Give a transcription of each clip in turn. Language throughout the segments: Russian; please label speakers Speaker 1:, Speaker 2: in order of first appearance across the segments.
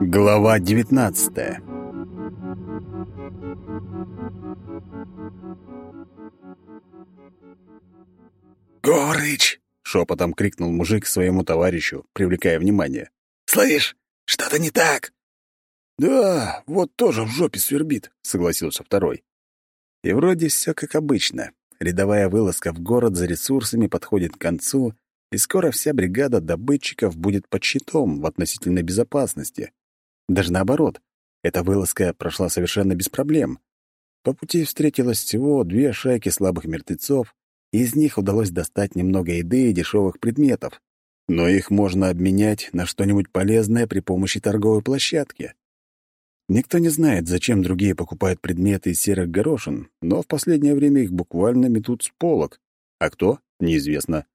Speaker 1: Глава девятнадцатая
Speaker 2: «Горыч!» — шепотом крикнул мужик своему товарищу, привлекая внимание. «Слышь, что-то не так!»
Speaker 1: «Да, вот тоже в жопе свербит», — согласился второй. И вроде все как обычно. Рядовая вылазка в город за ресурсами подходит к концу, и скоро вся бригада добытчиков будет под щитом в относительной безопасности. Даже наоборот, эта вылазка прошла совершенно без проблем. По пути встретилось всего две шайки слабых мертвецов, и из них удалось достать немного еды и дешевых предметов. Но их можно обменять на что-нибудь полезное при помощи торговой площадки. Никто не знает, зачем другие покупают предметы из серых горошин, но в последнее время их буквально метут с полок. А кто? Неизвестно.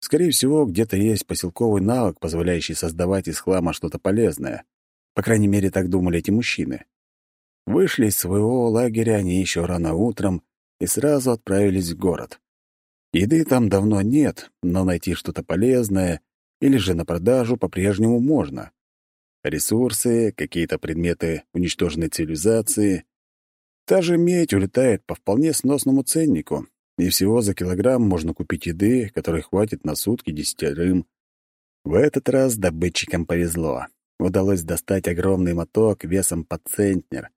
Speaker 1: Скорее всего, где-то есть поселковый навык, позволяющий создавать из хлама что-то полезное. По крайней мере, так думали эти мужчины. Вышли из своего лагеря они еще рано утром и сразу отправились в город. Еды там давно нет, но найти что-то полезное или же на продажу по-прежнему можно. Ресурсы, какие-то предметы уничтоженной цивилизации. Та же медь улетает по вполне сносному ценнику, и всего за килограмм можно купить еды, которой хватит на сутки десятерым. В этот раз добытчикам повезло. Удалось достать огромный моток весом под центнер,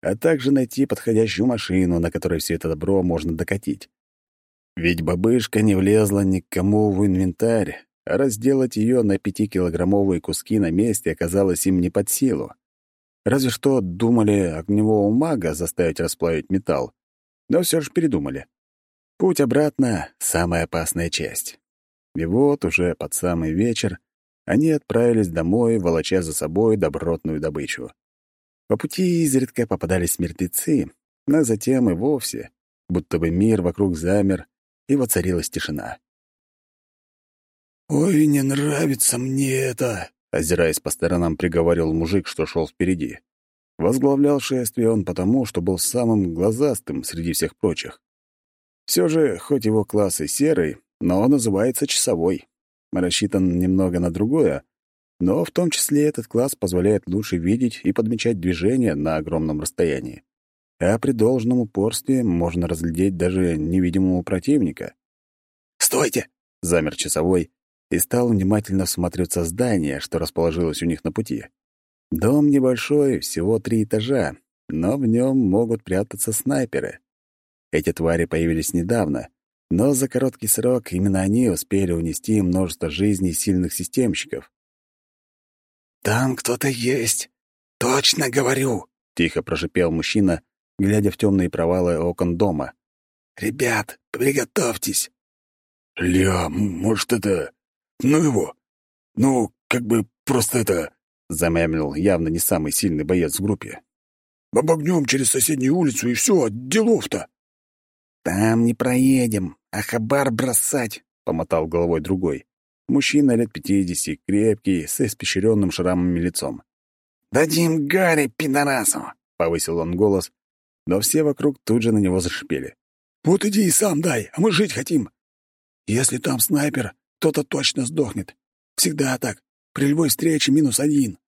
Speaker 1: а также найти подходящую машину, на которой все это добро можно докатить. Ведь бабышка не влезла никому в инвентарь, а разделать ее на пятикилограммовые куски на месте оказалось им не под силу. Разве что думали огневого мага заставить расплавить металл, но все же передумали. Путь обратно — самая опасная часть. И вот уже под самый вечер они отправились домой, волоча за собой добротную добычу. По пути изредка попадались мертвецы, но затем и вовсе, будто бы мир вокруг замер, и воцарилась тишина.
Speaker 2: «Ой, не нравится мне это!» — озираясь по сторонам, приговорил мужик, что шел впереди.
Speaker 1: Возглавлял шествие он потому, что был самым глазастым среди всех прочих. Все же, хоть его класс и серый, но он называется часовой. Рассчитан немного на другое, но в том числе этот класс позволяет лучше видеть и подмечать движения на огромном расстоянии. А при должном упорстве можно разглядеть даже невидимого противника.
Speaker 2: «Стойте!» — замер часовой и стал внимательно всматриваться в здание, что расположилось у них на пути.
Speaker 1: Дом небольшой, всего три этажа, но в нем могут прятаться снайперы. Эти твари появились недавно, но за короткий срок именно они успели унести множество жизней сильных системщиков.
Speaker 2: «Там кто-то есть, точно говорю», — тихо прошипел мужчина, глядя в темные провалы окон дома. «Ребят, приготовьтесь!»
Speaker 3: «Ля, может, это... Ну его. Ну, как бы просто это...» — замямлил явно не самый сильный боец в группе. «Обогнем через соседнюю улицу, и все, делов-то!»
Speaker 2: «Там не проедем, а хабар бросать!» — помотал головой другой.
Speaker 1: Мужчина лет пятидесяти, крепкий, с испещренным шрамами лицом.
Speaker 2: «Дадим Гарри, пидорасу!» — повысил он голос, но все вокруг тут же на него зашипели.
Speaker 3: «Вот иди и сам дай, а мы жить хотим. Если там снайпер, кто-то точно сдохнет. Всегда так. При любой встрече минус один».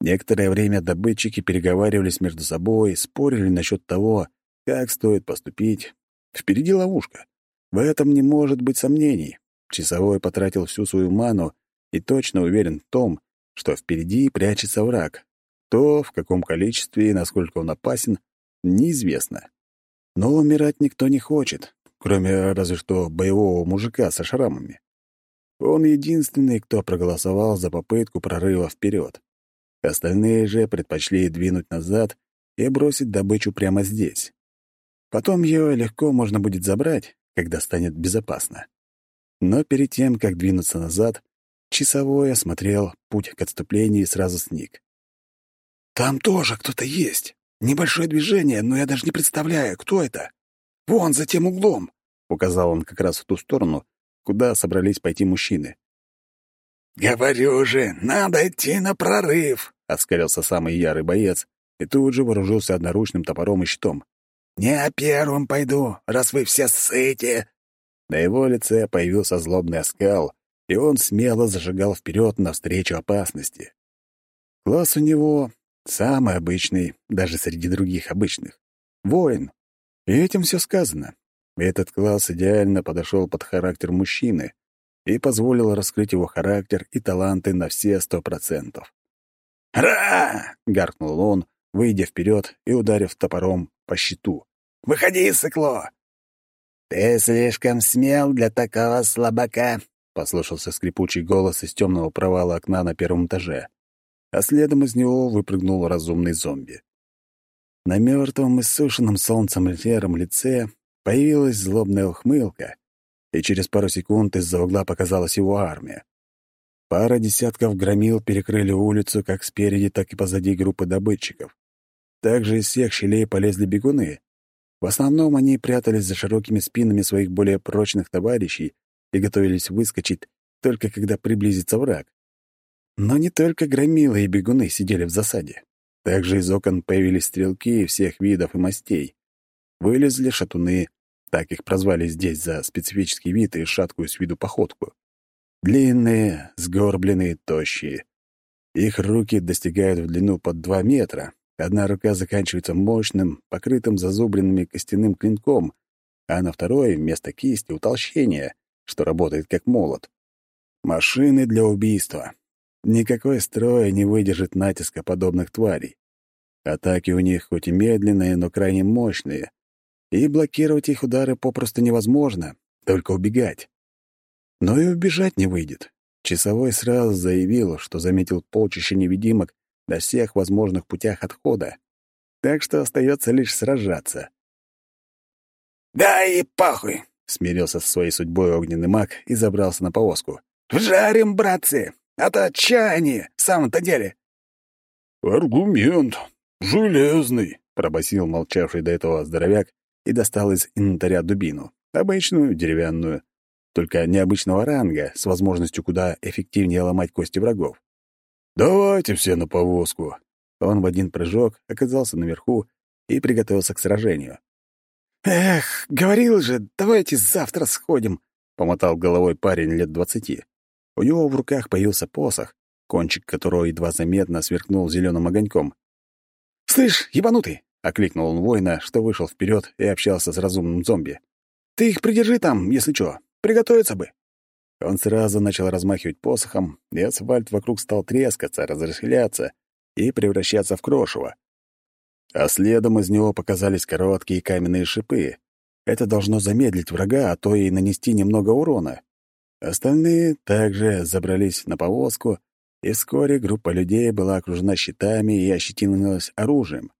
Speaker 1: Некоторое время добытчики переговаривались между собой, спорили насчет того, как стоит поступить. Впереди ловушка. В этом не может быть сомнений. Часовой потратил всю свою ману и точно уверен в том, что впереди прячется враг. То, в каком количестве и насколько он опасен, неизвестно. Но умирать никто не хочет, кроме разве что боевого мужика со шрамами. Он единственный, кто проголосовал за попытку прорыва вперед. Остальные же предпочли двинуть назад и бросить добычу прямо здесь. Потом ее легко можно будет забрать, когда станет безопасно. Но перед тем, как двинуться назад, часовой осмотрел путь к отступлению и сразу сник.
Speaker 3: «Там тоже кто-то есть. Небольшое движение, но я даже не представляю, кто это. Вон, за тем углом», — указал он как раз в ту сторону, куда собрались пойти мужчины.
Speaker 2: «Говорю же, надо идти на прорыв», — оскалился самый ярый боец и тут же вооружился одноручным топором и щитом. «Не первым пойду, раз вы все ссыте».
Speaker 1: На его лице появился злобный оскал, и он смело зажигал вперед навстречу опасности. Класс у него самый обычный, даже среди других обычных. Воин. И этим все сказано. Этот класс идеально подошел под характер мужчины и позволил раскрыть его характер и таланты на все сто процентов.
Speaker 2: «Ра!»
Speaker 1: — гаркнул он, выйдя вперед и ударив топором по щиту.
Speaker 2: «Выходи, сыкло!»
Speaker 4: «Ты слишком смел для такого слабака», —
Speaker 1: послышался скрипучий голос из темного провала окна на первом этаже. А следом из него выпрыгнул разумный зомби. На мертвом и сушеном солнцем сером лице появилась злобная ухмылка, и через пару секунд из-за угла показалась его армия. Пара десятков громил перекрыли улицу как спереди, так и позади группы добытчиков. Также из всех щелей полезли бегуны, в основном они прятались за широкими спинами своих более прочных товарищей и готовились выскочить только когда приблизится враг. Но не только громилы и бегуны сидели в засаде. Также из окон появились стрелки всех видов и мастей. Вылезли шатуны, так их прозвали здесь за специфический вид и шаткую с виду походку. Длинные, сгорбленные, тощие. Их руки достигают в длину под два метра, Одна рука заканчивается мощным, покрытым зазубренными костяным клинком, а на второй вместо кисти утолщение, что работает как молот. Машины для убийства. Никакой строй не выдержит натиска подобных тварей. Атаки у них хоть и медленные, но крайне мощные, и блокировать их удары попросту невозможно, только убегать. Но и убежать не выйдет. Часовой сразу заявил, что заметил полчища невидимок на всех возможных путях отхода. Так что остается лишь сражаться.
Speaker 2: «Да и похуй!»
Speaker 1: — смирился со своей судьбой огненный маг и забрался на повозку.
Speaker 2: «Вжарим, братцы! А то чё в самом-то деле?»
Speaker 3: «Аргумент железный», —
Speaker 1: пробасил молчавший до этого здоровяк и достал из инвентаря дубину. Обычную, деревянную, только необычного ранга, с возможностью куда эффективнее ломать кости врагов. «Давайте все на повозку». Он в один прыжок оказался наверху и приготовился к сражению.
Speaker 2: «Эх, говорил же, давайте завтра сходим», — помотал головой парень лет двадцати.
Speaker 1: У него в руках появился посох, кончик которого едва заметно сверкнул зеленым огоньком.
Speaker 2: «Слышь, ебанутый!»
Speaker 1: — окликнул он воина, что вышел вперед и общался с разумным зомби.
Speaker 2: «Ты их придержи там, если что. Приготовиться бы».
Speaker 1: Он сразу начал размахивать посохом, и асфальт вокруг стал трескаться, разрешляться и превращаться в крошево. А следом из него показались короткие каменные шипы. Это должно замедлить врага, а то и нанести немного урона. Остальные также забрались на повозку, и вскоре группа людей была окружена щитами и ощетинилась оружием.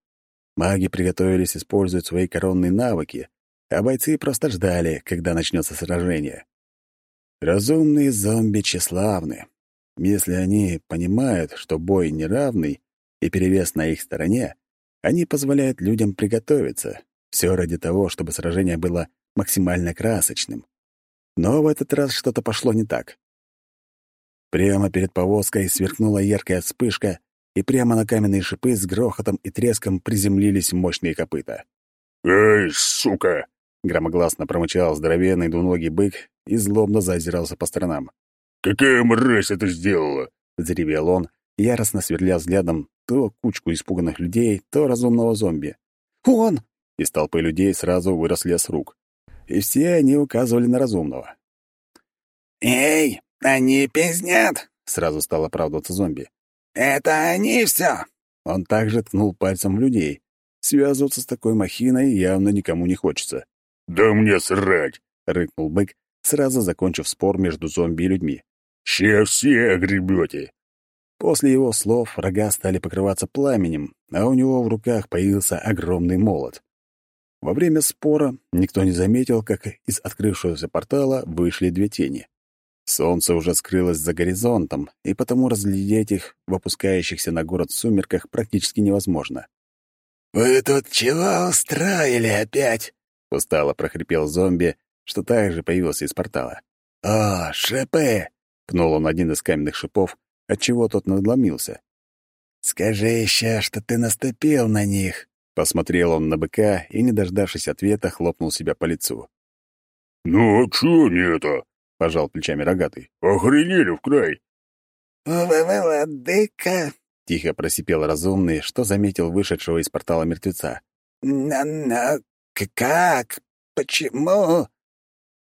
Speaker 1: Маги приготовились использовать свои коронные навыки, а бойцы просто ждали, когда начнется сражение. Разумные зомби тщеславны. Если они понимают, что бой неравный и перевес на их стороне, они позволяют людям приготовиться. Все ради того, чтобы сражение было максимально красочным. Но в этот раз что-то пошло не так. Прямо перед повозкой сверкнула яркая вспышка, и прямо на каменные шипы с грохотом и треском приземлились мощные копыта.
Speaker 3: «Эй, сука!»
Speaker 1: — громогласно промычал здоровенный двуногий бык и злобно зазирался по сторонам.
Speaker 3: «Какая мразь это сделала?»
Speaker 1: — заревел он, яростно сверля взглядом то кучку испуганных людей, то разумного зомби.
Speaker 2: «Он!»
Speaker 1: — из толпы людей сразу выросли с рук. И все они указывали на разумного.
Speaker 2: «Эй, они пиздят!»
Speaker 1: — сразу стал оправдываться зомби.
Speaker 2: «Это они все!»
Speaker 1: Он также ткнул пальцем в людей. Связываться с такой махиной явно никому не хочется.
Speaker 3: «Да мне срать!»
Speaker 1: — рыкнул бык сразу закончив спор между зомби и людьми.
Speaker 3: «Все все огребете!»
Speaker 1: После его слов рога стали покрываться пламенем, а у него в руках появился огромный молот. Во время спора никто не заметил, как из открывшегося портала вышли две тени. Солнце уже скрылось за горизонтом, и потому разглядеть их в опускающихся на город сумерках практически невозможно.
Speaker 2: «Вы тут чего устроили опять?»
Speaker 1: — устало прохрипел зомби, что также появился из портала.
Speaker 2: «О, шипы!»
Speaker 1: — пнул он один из каменных шипов, отчего тот надломился.
Speaker 2: «Скажи еще, что ты наступил на них!»
Speaker 1: Посмотрел он на быка и, не дождавшись ответа, хлопнул себя по лицу.
Speaker 3: «Ну, а чё не это?»
Speaker 1: — пожал плечами рогатый.
Speaker 3: «Охренели в край!»
Speaker 4: «Владыка!»
Speaker 1: — тихо просипел разумный, что заметил вышедшего из портала мертвеца.
Speaker 4: «На-на... как? Почему?»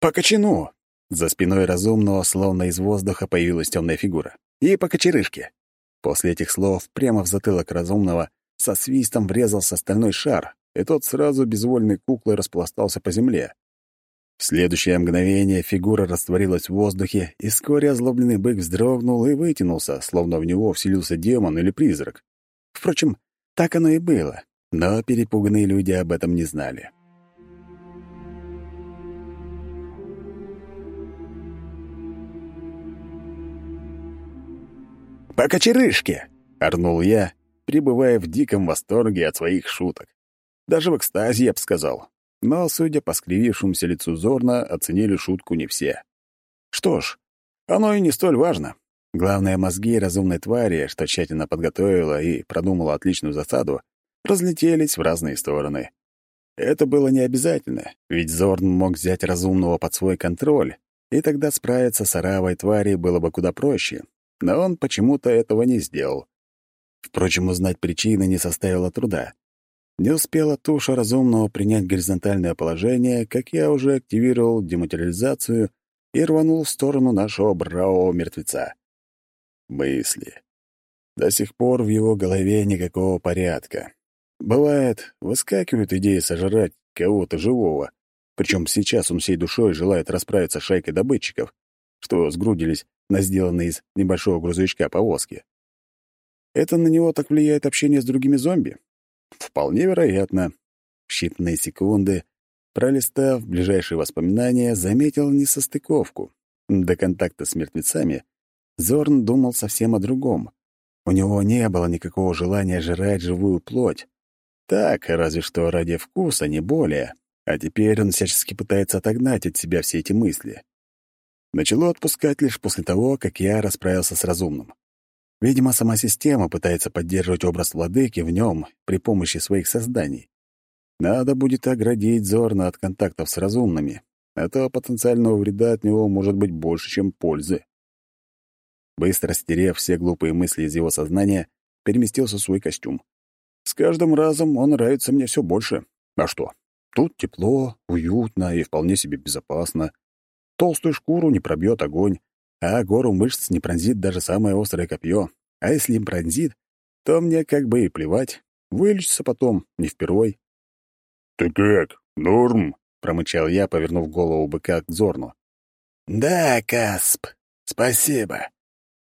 Speaker 1: «По кочану!» За спиной разумного, словно из воздуха, появилась темная фигура. «И по кочерышке!» После этих слов прямо в затылок разумного со свистом врезался стальной шар, и тот сразу безвольной куклой распластался по земле. В следующее мгновение фигура растворилась в воздухе, и вскоре озлобленный бык вздрогнул и вытянулся, словно в него вселился демон или призрак. Впрочем, так оно и было, но перепуганные люди об этом не знали. «По кочерышке!» — орнул я, пребывая в диком восторге от своих шуток. Даже в экстазе, я бы сказал. Но, судя по скривившемуся лицу Зорна, оценили шутку не все. Что ж, оно и не столь важно. Главное, мозги разумной твари, что тщательно подготовила и продумала отличную засаду, разлетелись в разные стороны. Это было не обязательно, ведь Зорн мог взять разумного под свой контроль, и тогда справиться с оравой твари было бы куда проще. Но он почему-то этого не сделал. Впрочем, узнать причины не составило труда. Не успела туша разумного принять горизонтальное положение, как я уже активировал дематериализацию и рванул в сторону нашего бравого мертвеца. Мысли. До сих пор в его голове никакого порядка. Бывает, выскакивают идеи сожрать кого-то живого, причем сейчас он всей душой желает расправиться с шайкой добытчиков, что сгрудились на сделанной из небольшого грузовичка повозки. Это на него так влияет общение с другими зомби? Вполне вероятно. В считанные секунды, пролистав ближайшие воспоминания, заметил несостыковку. До контакта с мертвецами Зорн думал совсем о другом. У него не было никакого желания жрать живую плоть. Так, разве что ради вкуса, не более. А теперь он всячески пытается отогнать от себя все эти мысли. Начало отпускать лишь после того, как я расправился с разумным. Видимо, сама система пытается поддерживать образ владыки в нем при помощи своих созданий. Надо будет оградить Зорна от контактов с разумными, а то потенциального вреда от него может быть больше, чем пользы. Быстро стерев все глупые мысли из его сознания, переместился в свой костюм. С каждым разом он нравится мне все больше. А что? Тут тепло, уютно и вполне себе безопасно. Толстую шкуру не пробьет огонь, а гору мышц не пронзит даже самое острое копье. А если им пронзит, то мне как бы и плевать. Вылечится потом, не впервой.
Speaker 3: «Ты как, норм?»
Speaker 1: — промычал я, повернув голову быка к Зорну.
Speaker 4: «Да, Касп, спасибо.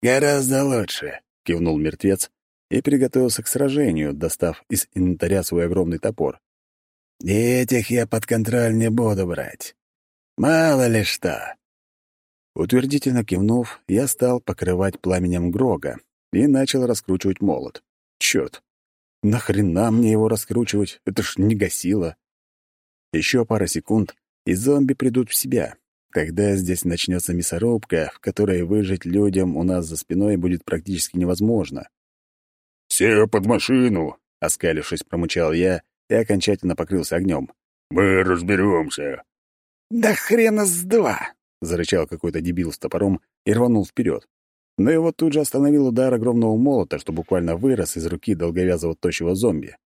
Speaker 4: Гораздо лучше», —
Speaker 1: кивнул мертвец и приготовился к сражению, достав из инвентаря свой огромный топор.
Speaker 4: «И этих я под контроль не буду брать. Мало ли что.
Speaker 1: Утвердительно кивнув, я стал покрывать пламенем Грога и начал раскручивать молот. Черт, нахрена мне его раскручивать? Это ж не гасило. Еще пара секунд, и зомби придут в себя. Тогда здесь начнется мясорубка, в которой выжить людям у нас за спиной будет практически невозможно.
Speaker 3: «Все под машину!»
Speaker 1: — оскалившись, промычал я и окончательно покрылся огнем.
Speaker 3: «Мы разберемся.
Speaker 4: «Да хрена с два!»
Speaker 1: — зарычал какой-то дебил с топором и рванул вперед. Но его тут же остановил удар огромного молота, что буквально вырос из руки долговязого тощего зомби.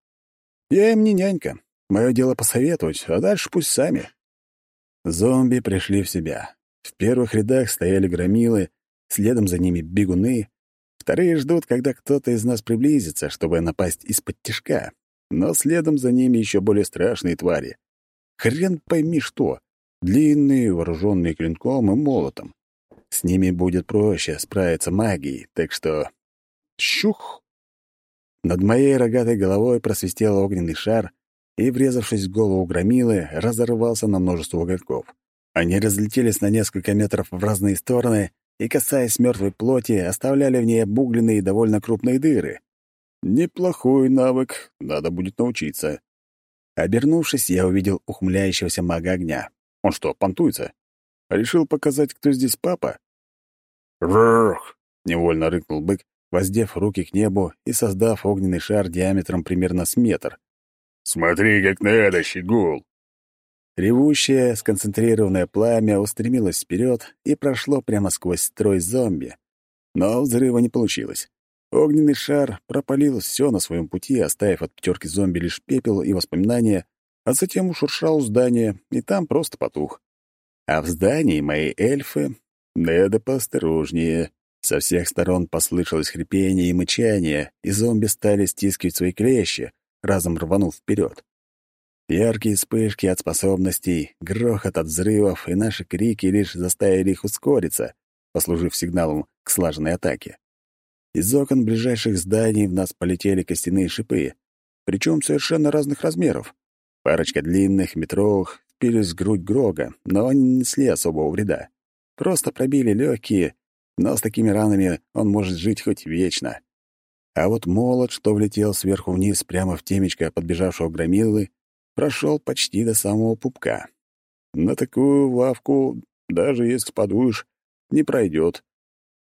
Speaker 1: Я им не нянька. Мое дело посоветовать, а дальше пусть сами. Зомби пришли в себя. В первых рядах стояли громилы, следом за ними бегуны. Вторые ждут, когда кто-то из нас приблизится, чтобы напасть из-под тишка. Но следом за ними еще более страшные твари. Хрен пойми что длинные, вооруженные клинком и молотом. С ними будет проще справиться магией, так что... Щух! Над моей рогатой головой просвистел огненный шар и, врезавшись в голову громилы, разорвался на множество угольков. Они разлетелись на несколько метров в разные стороны и, касаясь мертвой плоти, оставляли в ней обугленные и довольно крупные дыры. Неплохой навык, надо будет научиться. Обернувшись, я увидел ухмыляющегося мага огня. Он что, понтуется? Решил показать, кто здесь папа?
Speaker 3: «Рррх!»
Speaker 1: — невольно рыкнул бык, воздев руки к небу и создав огненный шар диаметром примерно с метр.
Speaker 3: «Смотри, как надо, щегол!»
Speaker 1: Ревущее, сконцентрированное пламя устремилось вперед и прошло прямо сквозь строй зомби. Но взрыва не получилось. Огненный шар пропалил все на своем пути, оставив от пятерки зомби лишь пепел и воспоминания, а затем ушуршал здание, и там просто потух. А в здании мои эльфы... Надо поосторожнее. Со всех сторон послышалось хрипение и мычание, и зомби стали стискивать свои клещи, разом рванув вперед. Яркие вспышки от способностей, грохот от взрывов и наши крики лишь заставили их ускориться, послужив сигналом к слаженной атаке. Из окон ближайших зданий в нас полетели костяные шипы, причем совершенно разных размеров. Парочка длинных, метровых, впились в грудь Грога, но они не несли особого вреда. Просто пробили легкие, но с такими ранами он может жить хоть вечно. А вот молот, что влетел сверху вниз прямо в темечко подбежавшего громилы, прошел почти до самого пупка. На такую лавку, даже если подуешь, не пройдет.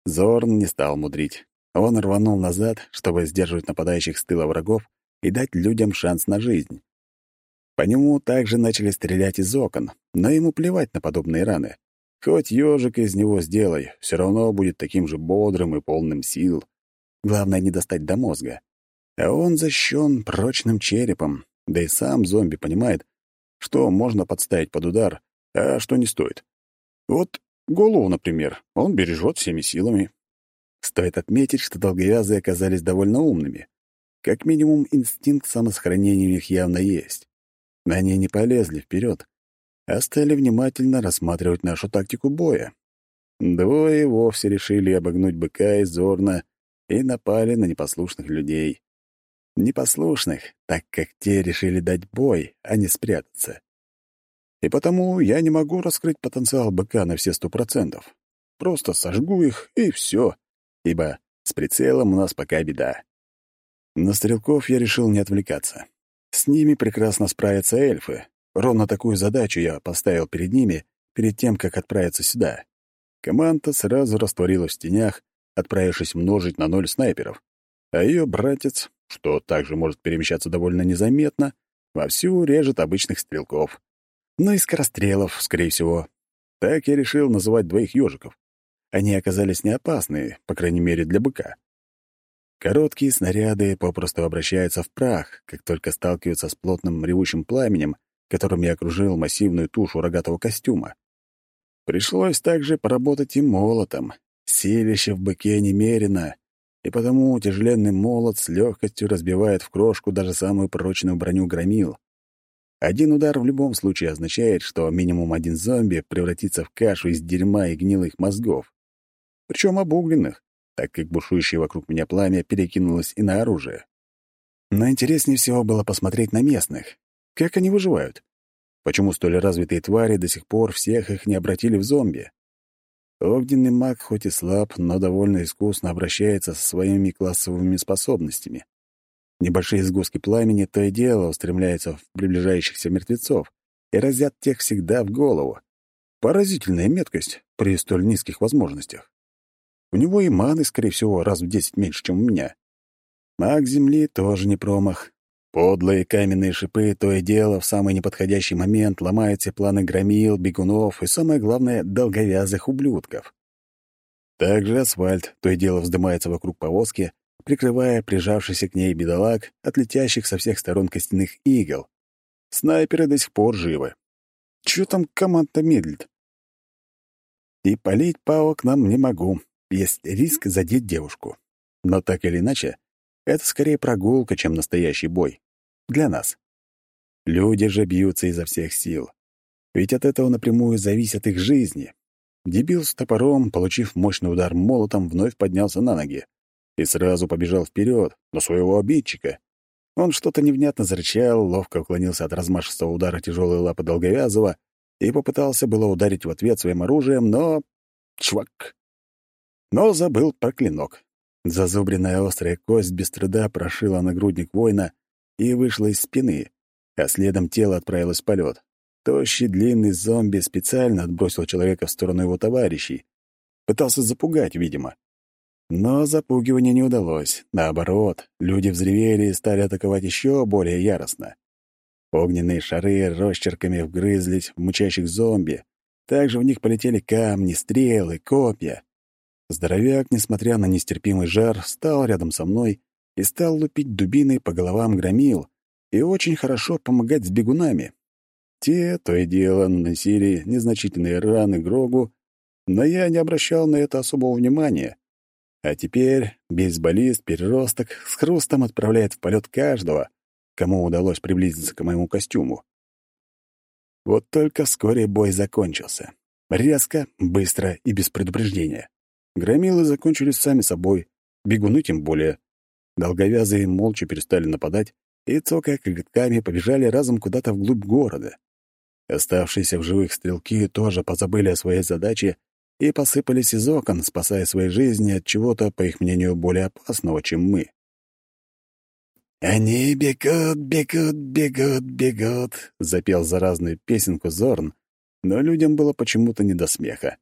Speaker 1: Зорн не стал мудрить. Он рванул назад, чтобы сдерживать нападающих с тыла врагов и дать людям шанс на жизнь. По нему также начали стрелять из окон, но ему плевать на подобные раны. Хоть ежик из него сделай, все равно будет таким же бодрым и полным сил. Главное не достать до мозга. А он защищен прочным черепом, да и сам зомби понимает, что можно подставить под удар, а что не стоит. Вот голову, например, он бережет всеми силами. Стоит отметить, что долговязые оказались довольно умными. Как минимум, инстинкт самосохранения у них явно есть. Они не полезли вперед, а стали внимательно рассматривать нашу тактику боя. Двое вовсе решили обогнуть быка и зорно и напали на непослушных людей непослушных, так как те решили дать бой, а не спрятаться. И потому я не могу раскрыть потенциал быка на все сто процентов. Просто сожгу их, и все, ибо с прицелом у нас пока беда. На стрелков я решил не отвлекаться. С ними прекрасно справятся эльфы. Ровно такую задачу я поставил перед ними перед тем, как отправиться сюда. Команда сразу растворилась в тенях, отправившись множить на ноль снайперов. А ее братец что также может перемещаться довольно незаметно, вовсю режет обычных стрелков. Ну и скорострелов, скорее всего. Так я решил называть двоих ежиков. Они оказались не опасны, по крайней мере, для быка. Короткие снаряды попросту обращаются в прах, как только сталкиваются с плотным ревущим пламенем, которым я окружил массивную тушу рогатого костюма. Пришлось также поработать и молотом. Силище в быке немерено, и потому тяжеленный молот с легкостью разбивает в крошку даже самую прочную броню громил. Один удар в любом случае означает, что минимум один зомби превратится в кашу из дерьма и гнилых мозгов. Причем обугленных, так как бушующее вокруг меня пламя перекинулось и на оружие. Но интереснее всего было посмотреть на местных. Как они выживают? Почему столь развитые твари до сих пор всех их не обратили в зомби? Огненный маг хоть и слаб, но довольно искусно обращается со своими классовыми способностями. Небольшие сгустки пламени то и дело устремляются в приближающихся мертвецов и разят тех всегда в голову. Поразительная меткость при столь низких возможностях. У него и маны, скорее всего, раз в десять меньше, чем у меня. Маг Земли тоже не промах. Подлые каменные шипы то и дело в самый неподходящий момент ломают все планы громил, бегунов и, самое главное, долговязых ублюдков. Также асфальт то и дело вздымается вокруг повозки, прикрывая прижавшийся к ней бедолаг от летящих со всех сторон костяных игл. Снайперы до сих пор живы. Чё там команда медлит? И полить по окнам не могу. Есть риск задеть девушку. Но так или иначе, это скорее прогулка, чем настоящий бой. Для нас. Люди же бьются изо всех сил. Ведь от этого напрямую зависят их жизни. Дебил с топором, получив мощный удар молотом, вновь поднялся на ноги и сразу побежал вперед на своего обидчика. Он что-то невнятно зарычал, ловко уклонился от размашистого удара тяжелой лапы долговязого и попытался было ударить в ответ своим оружием, но... Чувак! Но забыл про клинок. Зазубренная острая кость без труда прошила нагрудник воина и вышла из спины, а следом тело отправилось в полет. Тощий длинный зомби специально отбросил человека в сторону его товарищей. Пытался запугать, видимо. Но запугивание не удалось. Наоборот, люди взревели и стали атаковать еще более яростно. Огненные шары росчерками вгрызлись в мучащих зомби. Также в них полетели камни, стрелы, копья. Здоровяк, несмотря на нестерпимый жар, встал рядом со мной и стал лупить дубиной по головам громил и очень хорошо помогать с бегунами. Те, то и дело, наносили незначительные раны Грогу, но я не обращал на это особого внимания. А теперь бейсболист-переросток с хрустом отправляет в полет каждого, кому удалось приблизиться к моему костюму. Вот только вскоре бой закончился. Резко, быстро и без предупреждения. Громилы закончились сами собой, бегуны тем более. Долговязые молча перестали нападать и, цокая коготками, побежали разом куда-то вглубь города. Оставшиеся в живых стрелки тоже позабыли о своей задаче и посыпались из окон, спасая свои жизни от чего-то, по их мнению, более опасного, чем мы.
Speaker 2: «Они бегут, бегут, бегут, бегут», — запел заразную песенку Зорн, но людям было почему-то не до смеха.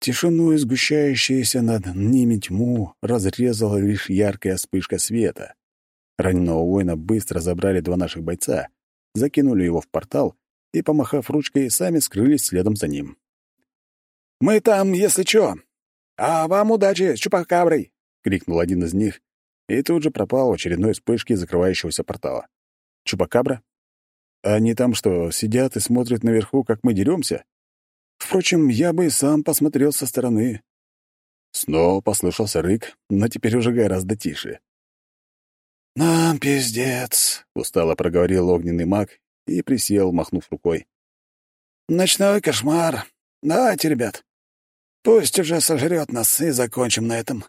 Speaker 1: Тишину сгущающуюся над ними тьму разрезала лишь яркая вспышка света. Раненого воина быстро забрали два наших бойца, закинули его в портал и, помахав ручкой, сами скрылись следом за ним.
Speaker 2: «Мы там, если чё. А вам удачи с чупакаброй!» — крикнул один из них, и тут же пропал в очередной вспышке закрывающегося портала.
Speaker 1: «Чупакабра? Они там что, сидят и смотрят наверху, как мы деремся? Впрочем, я бы и сам посмотрел со стороны». Снова послышался рык, но теперь уже гораздо тише.
Speaker 2: «Нам пиздец», —
Speaker 1: устало проговорил огненный маг и присел, махнув рукой.
Speaker 2: «Ночной кошмар. Давайте, ребят. Пусть уже сожрет нас, и закончим на этом».